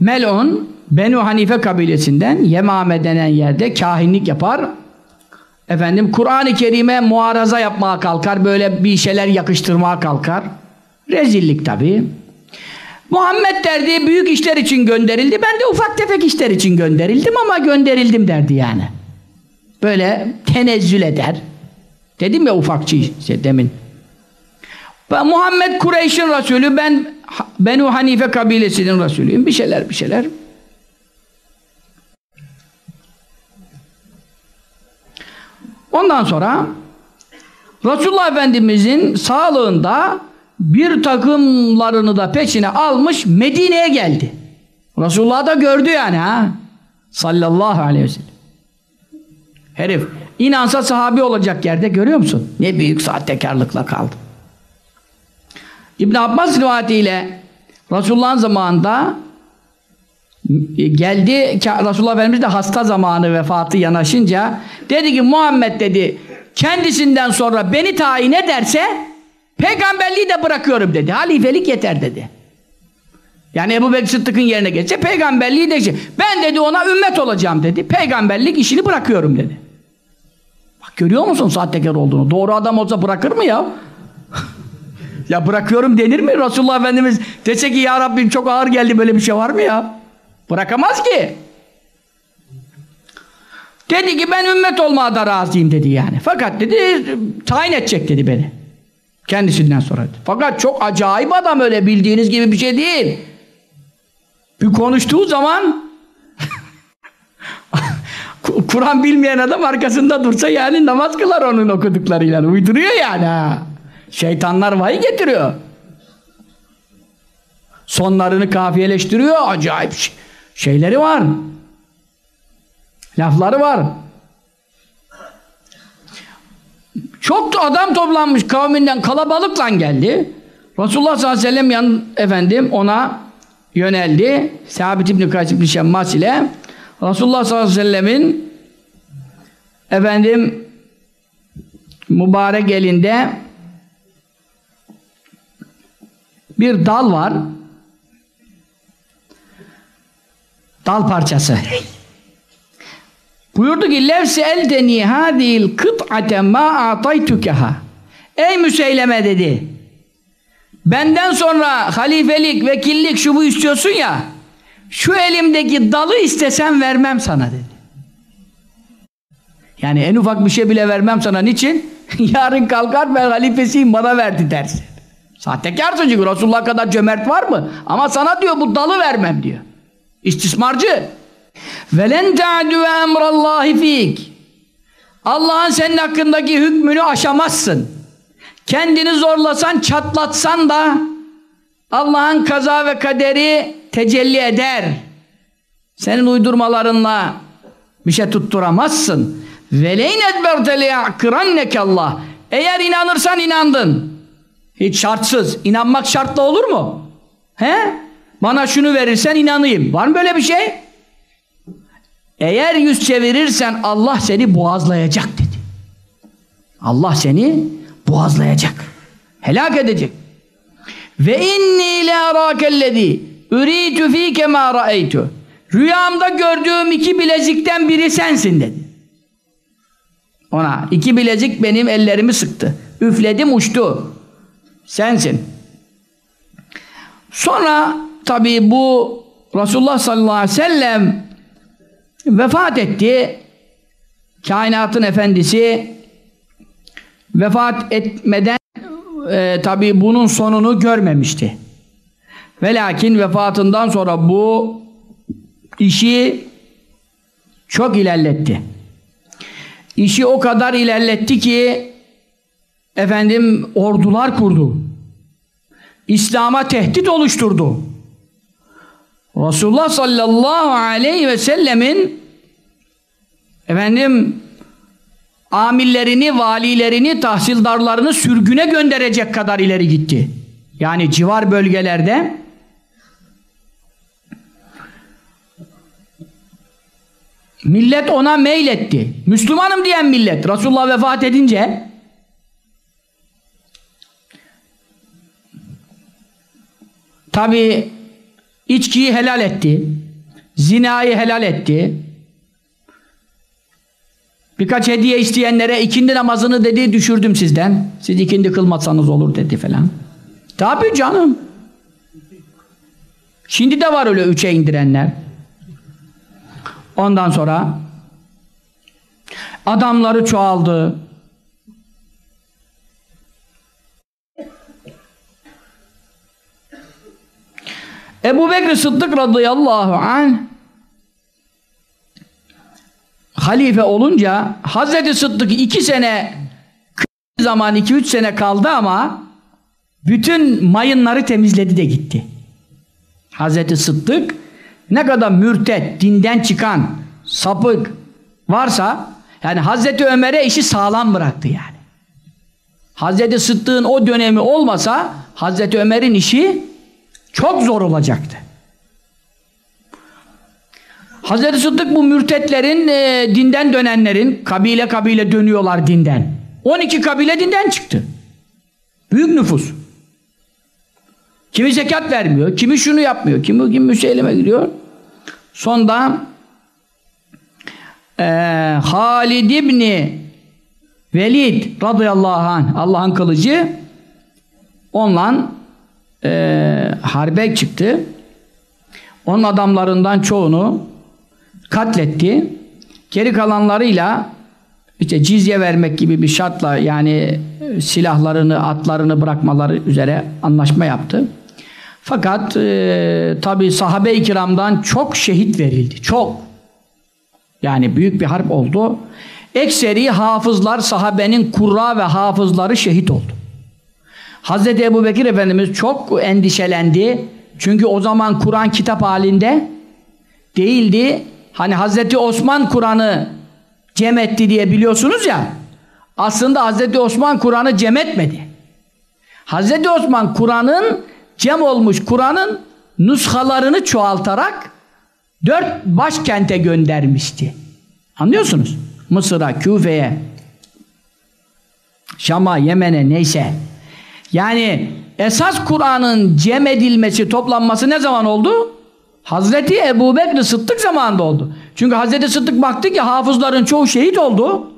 Mel'un Benu Hanife kabilesinden Yemame denen yerde kahinlik yapar. Efendim Kur'an-ı Kerim'e muaraza yapmaya kalkar. Böyle bir şeyler yakıştırmaya kalkar. Rezillik tabii. Muhammed derdi büyük işler için gönderildi. Ben de ufak tefek işler için gönderildim ama gönderildim derdi yani. Böyle tenezzül eder. Dedim ya ufakçı işte demin. Ben Muhammed Kureyş'in Resulü, ben Benu Hanife kabilesinin Resulüyüm. Bir şeyler bir şeyler. Ondan sonra Resulullah Efendimizin sağlığında bir takımlarını da peşine almış Medine'ye geldi. Resulullah da gördü yani ha. Sallallahu aleyhi ve sellem. Herif inansa sahabi olacak yerde görüyor musun? Ne büyük sahtekarlıkla kaldı. İbn Abbas rivayetiyle Resulullah'ın zamanında geldi Resulullah Efendimiz de hasta zamanı vefatı yanaşınca dedi ki Muhammed dedi kendisinden sonra beni tayin ederse peygamberliği de bırakıyorum dedi. Halifelik yeter dedi. Yani Ebu Bekir Sıddık'ın yerine geçse peygamberliği de ben dedi ona ümmet olacağım dedi. Peygamberlik işini bırakıyorum dedi. Bak görüyor musun sahtekar olduğunu? Doğru adam olsa bırakır mı ya? ya bırakıyorum denir mi? Resulullah Efendimiz dese ki ya Rabbim çok ağır geldi böyle bir şey var mı ya? Bırakamaz ki. Dedi ki ben ümmet olmaya da razıyım dedi yani. Fakat dedi tayin edecek dedi beni. Kendisinden sonra. Fakat çok acayip adam öyle bildiğiniz gibi bir şey değil. Bir konuştuğu zaman Kur'an bilmeyen adam arkasında dursa yani namaz kılar onun okuduklarıyla. Uyduruyor yani ha. Şeytanlar vahiy getiriyor. Sonlarını kafiyeleştiriyor. Acayip şey. şeyleri var. Lafları var. Çok da adam toplanmış kavminden kalabalıkla geldi. Resulullah sallallahu aleyhi ve sellem yan, efendim ona yöneldi. Sabit İbni Kays İbni Şemmas ile Resulullah sallallahu aleyhi ve sellemin efendim mübarek elinde bir dal var. Dal parçası. Buyurdu ki levse eldeni hadil kıt'ate ma ataytukeha. Ey Müseyleme dedi. Benden sonra halifelik, vekillik şu bu istiyorsun ya. Şu elimdeki dalı istesem vermem sana dedi. Yani en ufak bir şey bile vermem sana. Niçin? Yarın kalkar ben halifesiyim bana verdi dersin. Sahtekarsın çünkü Resulullah kadar cömert var mı? Ama sana diyor bu dalı vermem diyor. İstismarcı. Velen ta'du emrallahi fik. Allah'ın senin hakkındaki hükmünü aşamazsın. Kendini zorlasan, çatlatsan da Allah'ın kaza ve kaderi tecelli eder. Senin uydurmalarınla bir şey tutturamazsın. Veleyn edberte liya'kıranneke Allah. Eğer inanırsan inandın. Hiç şartsız. İnanmak şartla olur mu? He? Bana şunu verirsen inanayım. Var mı böyle bir şey? Eğer yüz çevirirsen Allah seni boğazlayacak dedi. Allah seni boğazlayacak. Helak edecek. Ve inni la rakellezi uritu fike ma ra'eytu. Rüyamda gördüğüm iki bilezikten biri sensin dedi. Ona iki bilezik benim ellerimi sıktı. Üfledim uçtu. Sensin. Sonra tabii bu Resulullah sallallahu aleyhi ve sellem vefat etti. Kainatın efendisi vefat etmeden e, tabi bunun sonunu görmemişti. Ve lakin vefatından sonra bu işi çok ilerletti. İşi o kadar ilerletti ki efendim ordular kurdu. İslam'a tehdit oluşturdu. Resulullah sallallahu aleyhi ve sellemin efendim amillerini, valilerini, tahsildarlarını sürgüne gönderecek kadar ileri gitti. Yani civar bölgelerde millet ona meyletti. Müslümanım diyen millet Resulullah vefat edince tabi içkiyi helal etti. Zinayı helal etti. Birkaç hediye isteyenlere ikindi namazını dedi düşürdüm sizden. Siz ikindi kılmasanız olur dedi falan. Tabi canım. Şimdi de var öyle üçe indirenler. Ondan sonra adamları çoğaldı. Ebu Bekir Sıddık radıyallahu anh halife olunca Hazreti Sıddık iki sene zaman iki üç sene kaldı ama bütün mayınları temizledi de gitti. Hazreti Sıddık ne kadar mürtet, dinden çıkan, sapık varsa yani Hazreti Ömer'e işi sağlam bıraktı yani. Hazreti Sıddık'ın o dönemi olmasa Hazreti Ömer'in işi çok zor olacaktı. Hazreti Sıddık bu mürtetlerin, e, dinden dönenlerin, kabile kabile dönüyorlar dinden. 12 kabile dinden çıktı. Büyük nüfus. Kimi zekat vermiyor, kimi şunu yapmıyor, kimi, kimi müseyleme gidiyor. Sonda e, Halid İbni Velid radıyallahu anh Allah'ın kılıcı onunla e, harbe çıktı. Onun adamlarından çoğunu katletti. Geri kalanlarıyla işte cizye vermek gibi bir şartla yani silahlarını, atlarını bırakmaları üzere anlaşma yaptı. Fakat e, tabi sahabe-i kiramdan çok şehit verildi. Çok. Yani büyük bir harp oldu. Ekseri hafızlar, sahabenin kurra ve hafızları şehit oldu. Hazreti Ebu Bekir Efendimiz çok endişelendi. Çünkü o zaman Kur'an kitap halinde değildi. Hani Hazreti Osman Kur'an'ı cem etti diye biliyorsunuz ya. Aslında Hazreti Osman Kur'an'ı cem etmedi. Hazreti Osman Kur'an'ın cem olmuş Kur'an'ın nuskalarını çoğaltarak dört başkente göndermişti. Anlıyorsunuz? Mısır'a, Küfe'ye, Şam'a, Yemen'e neyse. Yani esas Kur'an'ın cem edilmesi, toplanması ne zaman oldu? Hazreti Ebu Bekir Sıddık zamanında oldu. Çünkü Hazreti Sıddık baktı ki hafızların çoğu şehit oldu.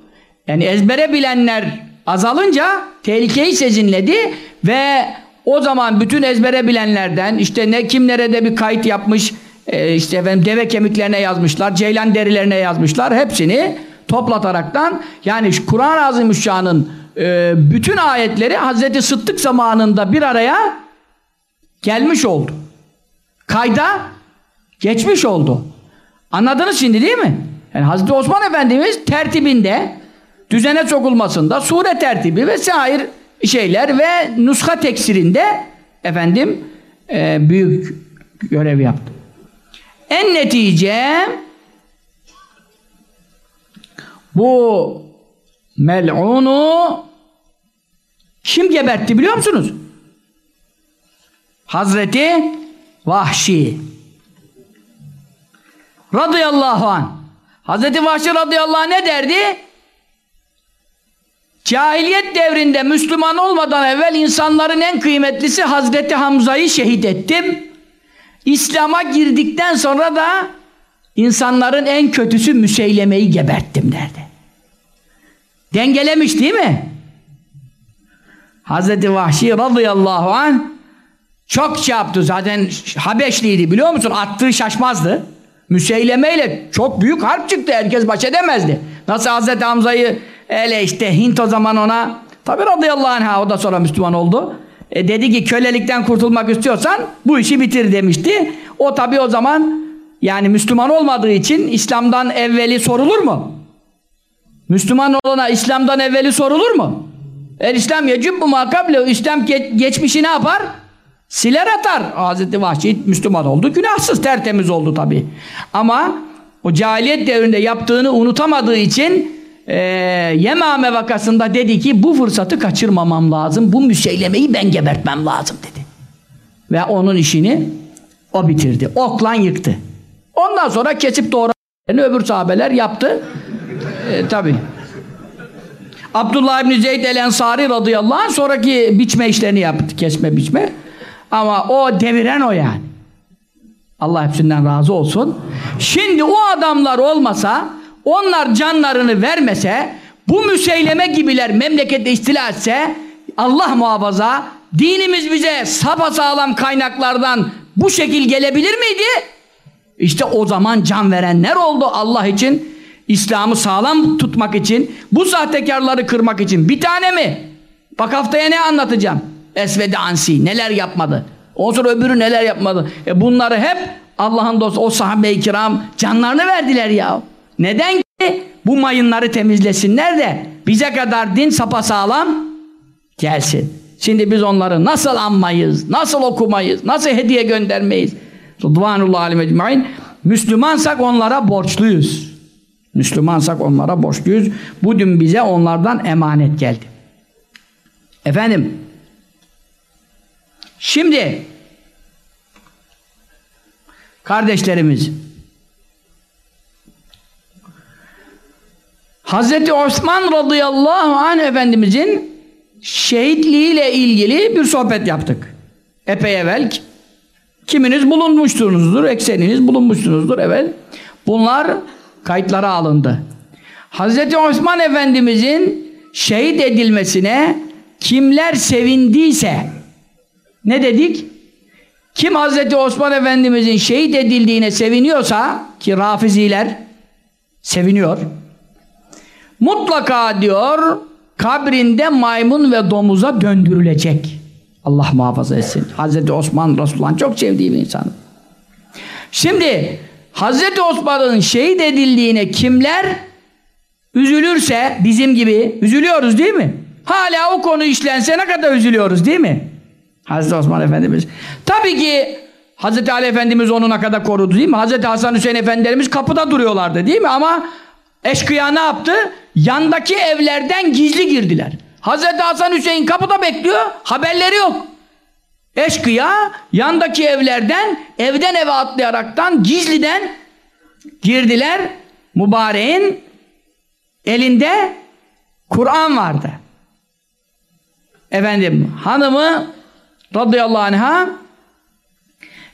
Yani ezbere bilenler azalınca tehlikeyi sezinledi ve o zaman bütün ezbere bilenlerden işte ne kim nerede bir kayıt yapmış e, işte efendim deve kemiklerine yazmışlar, ceylan derilerine yazmışlar. Hepsini toplataraktan yani Kur'an-ı Azimüşşan'ın e, bütün ayetleri Hazreti Sıddık zamanında bir araya gelmiş oldu. Kayda geçmiş oldu. Anladınız şimdi değil mi? Yani Hazreti Osman Efendimiz tertibinde düzene sokulmasında sure tertibi vesaire şeyler ve nuska teksirinde efendim e, büyük görev yaptı. En netice bu mel'unu kim gebertti biliyor musunuz? Hazreti Vahşi radıyallahu anh Hazreti Vahşi radıyallahu anh ne derdi? Cahiliyet devrinde Müslüman olmadan evvel insanların en kıymetlisi Hazreti Hamza'yı şehit ettim. İslam'a girdikten sonra da insanların en kötüsü Müseyleme'yi geberttim derdi. Dengelemiş değil mi? Hazreti Vahşi radıyallahu anh çok şey yaptı zaten Habeşliydi biliyor musun? Attığı şaşmazdı. Müseyleme ile çok büyük harp çıktı. Herkes baş edemezdi. Nasıl Hazreti Hamza'yı öyle işte Hint o zaman ona tabi radıyallahu anh o da sonra Müslüman oldu. E dedi ki kölelikten kurtulmak istiyorsan bu işi bitir demişti. O tabi o zaman yani Müslüman olmadığı için İslam'dan evveli sorulur mu? Müslüman olana İslam'dan evveli sorulur mu? El İslam yecib bu makable İslam geç, geçmişi ne yapar? Siler atar. Hazreti Vahşi Müslüman oldu. Günahsız tertemiz oldu tabi. Ama o cahiliyet devrinde yaptığını unutamadığı için e, Yemame vakasında dedi ki bu fırsatı kaçırmamam lazım. Bu müseylemeyi ben gebertmem lazım dedi. Ve onun işini o bitirdi. Oklan yıktı. Ondan sonra kesip doğranlarını öbür sahabeler yaptı. E, tabii. Abdullah İbni Zeyd el Ensari radıyallahu anh sonraki biçme işlerini yaptı. Kesme biçme. Ama o deviren o yani. Allah hepsinden razı olsun. Şimdi o adamlar olmasa, onlar canlarını vermese, bu müseyleme gibiler memlekette istila etse, Allah muhafaza, dinimiz bize sapasağlam kaynaklardan bu şekil gelebilir miydi? İşte o zaman can verenler oldu Allah için. İslam'ı sağlam tutmak için, bu sahtekarları kırmak için. Bir tane mi? Bak haftaya ne anlatacağım? Esved Ansi neler yapmadı? Ondan sonra öbürü neler yapmadı? E bunları hep Allah'ın dostu o sahabe-i kiram canlarını verdiler ya. Neden ki? Bu mayınları temizlesinler de bize kadar din sapasağlam gelsin. Şimdi biz onları nasıl anmayız, nasıl okumayız, nasıl hediye göndermeyiz? Rıdvanullah alim ecmain. Müslümansak onlara borçluyuz. Müslümansak onlara borçluyuz. Bu dün bize onlardan emanet geldi. Efendim, şimdi kardeşlerimiz Hazreti Osman radıyallahu anh Efendimizin şehitliğiyle ilgili bir sohbet yaptık. Epey evvel kiminiz bulunmuşsunuzdur, ekseniniz bulunmuşsunuzdur evet. Bunlar kayıtlara alındı. Hazreti Osman Efendimizin şehit edilmesine kimler sevindiyse ne dedik? Kim Hazreti Osman Efendimizin şehit edildiğine seviniyorsa ki Rafiziler seviniyor. Mutlaka diyor kabrinde maymun ve domuza döndürülecek. Allah muhafaza etsin. Hazreti Osman Resulullah'ın çok sevdiği bir insan. Şimdi Hazreti Osman'ın şehit edildiğine kimler üzülürse bizim gibi üzülüyoruz değil mi? Hala o konu işlense ne kadar üzülüyoruz değil mi? Hazreti Osman Efendimiz. Tabii ki Hazreti Ali Efendimiz onu ne kadar korudu değil mi? Hazreti Hasan Hüseyin Efendilerimiz kapıda duruyorlardı değil mi? Ama eşkıya ne yaptı? Yandaki evlerden gizli girdiler. Hazreti Hasan Hüseyin kapıda bekliyor, haberleri yok. Eşkıya yandaki evlerden evden eve atlayaraktan gizliden girdiler. Mübareğin elinde Kur'an vardı. Efendim hanımı radıyallahu anh'a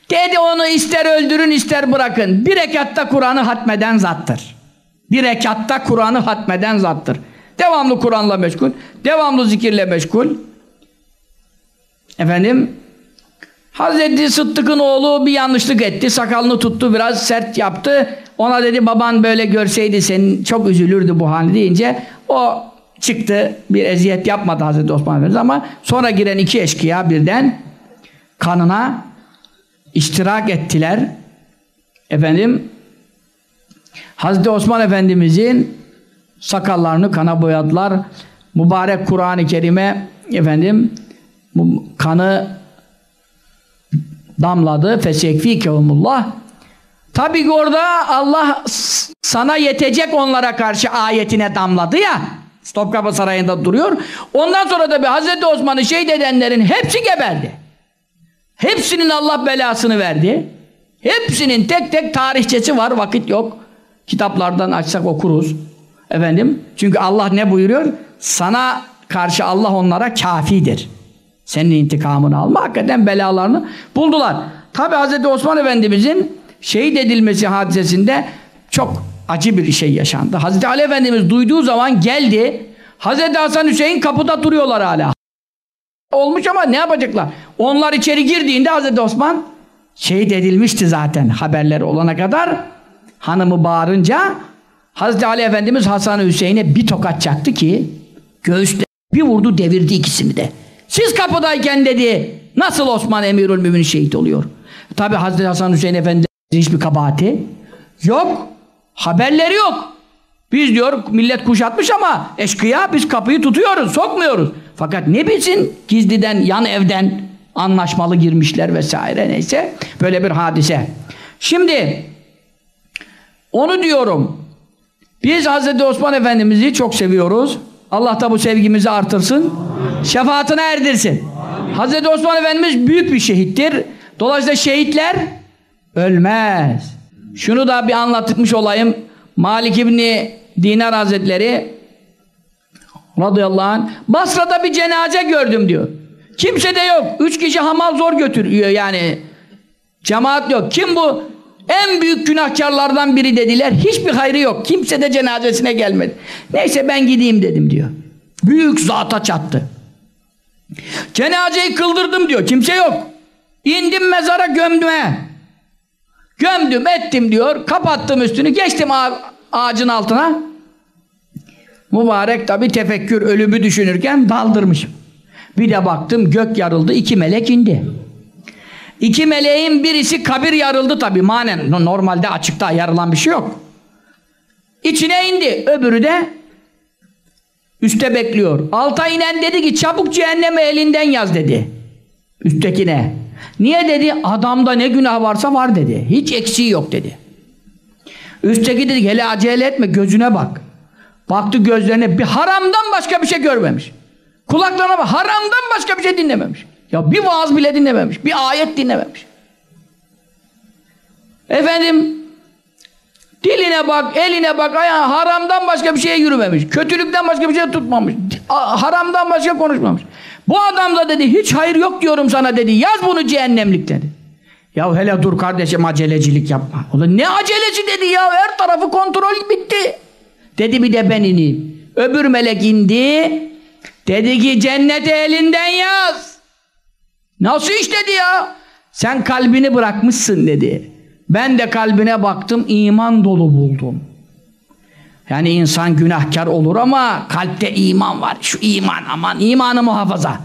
dedi onu ister öldürün ister bırakın. Bir rekatta Kur'an'ı hatmeden zattır. Bir rekatta Kur'an'ı hatmeden zattır. Devamlı Kur'an'la meşgul. Devamlı zikirle meşgul. Efendim Hazreti Sıddık'ın oğlu bir yanlışlık etti. Sakalını tuttu biraz sert yaptı. Ona dedi baban böyle görseydi senin çok üzülürdü bu hali deyince o çıktı. Bir eziyet yapmadı Hazreti Osman Efendimiz ama sonra giren iki eşkıya birden kanına iştirak ettiler. Efendim Hazreti Osman Efendimizin sakallarını kana boyadılar. Mübarek Kur'an-ı Kerim'e efendim kanı damladı. Fesekfikehumullah. Tabi orada Allah sana yetecek onlara karşı ayetine damladı ya. Topkapı Sarayı'nda duruyor. Ondan sonra da bir Hazreti Osman'ı şehit edenlerin hepsi geberdi. Hepsinin Allah belasını verdi. Hepsinin tek tek tarihçesi var. Vakit yok. Kitaplardan açsak okuruz. Efendim. Çünkü Allah ne buyuruyor? Sana karşı Allah onlara kafidir. Senin intikamını alma. Hakikaten belalarını buldular. Tabi Hz. Osman Efendimizin şehit edilmesi hadisesinde çok acı bir şey yaşandı. Hz. Ali Efendimiz duyduğu zaman geldi. Hz. Hasan Hüseyin kapıda duruyorlar hala. Olmuş ama ne yapacaklar? Onlar içeri girdiğinde Hz. Osman şehit edilmişti zaten haberleri olana kadar. Hanımı bağırınca Hz. Ali Efendimiz Hasan Hüseyin'e bir tokat çaktı ki göğüsle bir vurdu devirdi ikisini de. Siz kapıdayken dedi nasıl Osman Emirül Mümin şehit oluyor? Tabi Hazreti Hasan Hüseyin Efendi hiçbir kabahati yok. Haberleri yok. Biz diyor millet kuşatmış ama eşkıya biz kapıyı tutuyoruz, sokmuyoruz. Fakat ne bilsin gizliden, yan evden anlaşmalı girmişler vesaire neyse. Böyle bir hadise. Şimdi Onu diyorum. Biz Hazreti Osman Efendimiz'i çok seviyoruz. Allah da bu sevgimizi artırsın. Şefaatine erdirsin. Hazreti Osman Efendimiz büyük bir şehittir. Dolayısıyla şehitler ölmez. Şunu da bir anlatmış olayım. Malik İbni Dinar Hazretleri radıyallahu anh Basra'da bir cenaze gördüm diyor. Kimse de yok. Üç kişi hamal zor götürüyor yani. Cemaat yok. Kim bu? En büyük günahkarlardan biri dediler. Hiçbir hayrı yok. Kimse de cenazesine gelmedi. Neyse ben gideyim dedim diyor. Büyük zata çattı. Cenazeyi kıldırdım diyor. Kimse yok. İndim mezara gömdüme. Gömdüm ettim diyor. Kapattım üstünü. Geçtim ağacın altına. Mübarek tabi tefekkür ölümü düşünürken daldırmışım. Bir de baktım gök yarıldı. iki melek indi. İki meleğin birisi kabir yarıldı tabi manen. Normalde açıkta yarılan bir şey yok. İçine indi. Öbürü de üste bekliyor. Alta inen dedi ki çabuk cehenneme elinden yaz dedi. Üsttekine. Niye dedi? Adamda ne günah varsa var dedi. Hiç eksiği yok dedi. Üstteki dedi hele acele etme gözüne bak. Baktı gözlerine bir haramdan başka bir şey görmemiş. Kulaklarına bak haramdan başka bir şey dinlememiş. Ya bir vaaz bile dinlememiş. Bir ayet dinlememiş. Efendim diline bak, eline bak, ayağı haramdan başka bir şeye yürümemiş. Kötülükten başka bir şey tutmamış. Haramdan başka konuşmamış. Bu adam da dedi hiç hayır yok diyorum sana dedi. Yaz bunu cehennemlik dedi. Ya hele dur kardeşim acelecilik yapma. Da ne aceleci dedi ya her tarafı kontrol bitti. Dedi bir de ben ineyim. Öbür melek indi. Dedi ki cenneti elinden yaz. Nasıl iş dedi ya? Sen kalbini bırakmışsın dedi. Ben de kalbine baktım iman dolu buldum. Yani insan günahkar olur ama kalpte iman var. Şu iman aman imanı muhafaza.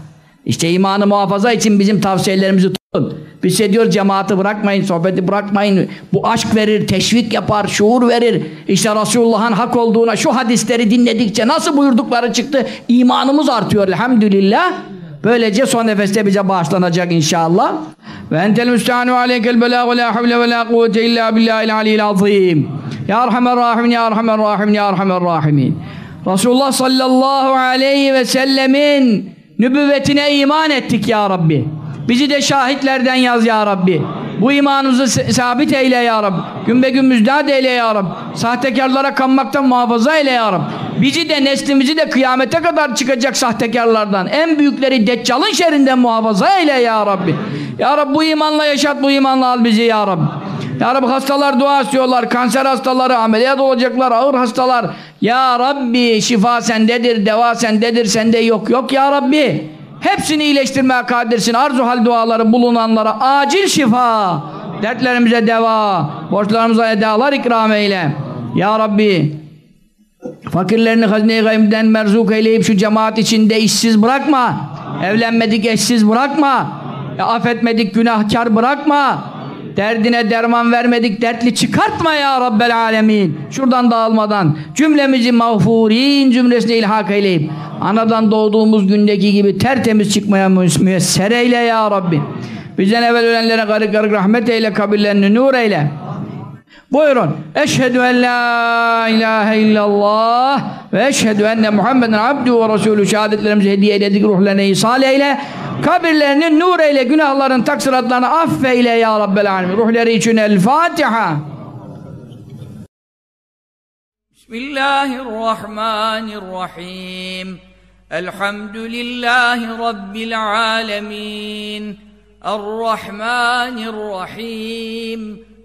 İşte imanı muhafaza için bizim tavsiyelerimizi tutun. Biz şey diyoruz cemaati bırakmayın, sohbeti bırakmayın. Bu aşk verir, teşvik yapar, şuur verir. İşte Resulullah'ın hak olduğuna şu hadisleri dinledikçe nasıl buyurdukları çıktı. İmanımız artıyor elhamdülillah. Böylece son nefeste bize bağışlanacak inşallah. Ve entel müstehanu aleykel belâ ve lâ havle ve lâ kuvvete illâ billâhil aliyyil azîm. Ya Erhamer Rahimin, Ya Erhamer Rahimin, Ya Erhamer Rahimin. Resulullah sallallahu aleyhi ve sellemin nübüvvetine iman ettik Ya Rabbi. Bizi de şahitlerden yaz Ya Rabbi. Bu imanımızı sabit eyle Ya Rabbi. Gün be gün müjdat eyle Ya Rabbi. Sahtekarlara kanmaktan muhafaza eyle Ya Rabbi. Bizi de neslimizi de kıyamete kadar çıkacak sahtekarlardan, en büyükleri Deccal'ın şerrinden muhafaza eyle Ya Rabbi. Ya Rabbi bu imanla yaşat, bu imanla al bizi Ya Rabbi. Ya Rabbi hastalar dua istiyorlar, kanser hastaları, ameliyat olacaklar, ağır hastalar. Ya Rabbi şifa sendedir, deva sendedir, sende yok. Yok Ya Rabbi. Hepsini iyileştirmeye kadirsin. Arzu hal duaları bulunanlara acil şifa. Dertlerimize deva, borçlarımıza edalar ikram eyle. Ya Rabbi fakirlerini hazine-i gaybden merzuk eyleyip şu cemaat içinde işsiz bırakma. Evlenmedik eşsiz bırakma. Ya, affetmedik günahkar bırakma. Derdine derman vermedik, dertli çıkartma ya Rabbel Alemin. Şuradan dağılmadan cümlemizi mağfurin cümlesine ilhak eyleyip anadan doğduğumuz gündeki gibi tertemiz çıkmaya müyesser eyle ya Rabbi. Bizden evvel ölenlere garip garip rahmet eyle, kabirlerini nur eyle. Buyurun. Eşhedü en la ilahe illallah ve eşhedü enne Muhammeden abdü ve resulü şehadetlerimizi hediye eyledik ruhlarına ihsal eyle. Kabirlerini nur eyle, günahların taksiratlarını affeyle ya Rabbel alemin. Ruhları için el Fatiha. Bismillahirrahmanirrahim. Elhamdülillahi Rabbil alemin. Errahmanirrahim.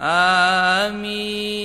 آمين